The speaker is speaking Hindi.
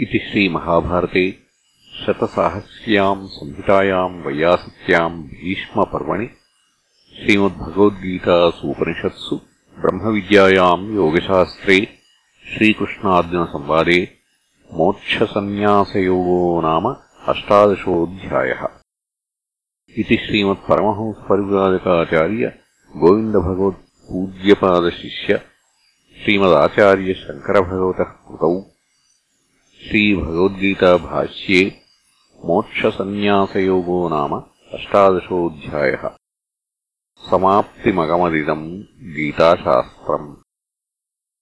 इति श्रीमहाभारते शतसाहस्र्याम् संहितायाम् वैयासत्याम् भीष्मपर्वणि, श्रीमद्भगवद्गीतासूपनिषत्सु ब्रह्मविद्यायाम् योगशास्त्रे, श्रीकृष्णार्जुनसंवादे, मोक्षसन्न्यासयोगो नाम अष्टादशोऽध्यायः। इति श्रीमत्परमहंसपरिव्राजकाचार्य गोविन्दभगवत्पूज्यपादशिष्य श्रीमदाचार्यशङ्करभगवतः कृतौ। श्रीभगवद्गीताभाष्ये मोक्षसन्न्यासयोगो नाम अष्टादशोऽध्यायः। समाप्तिमगमदिदम् गीताशास्त्रम्।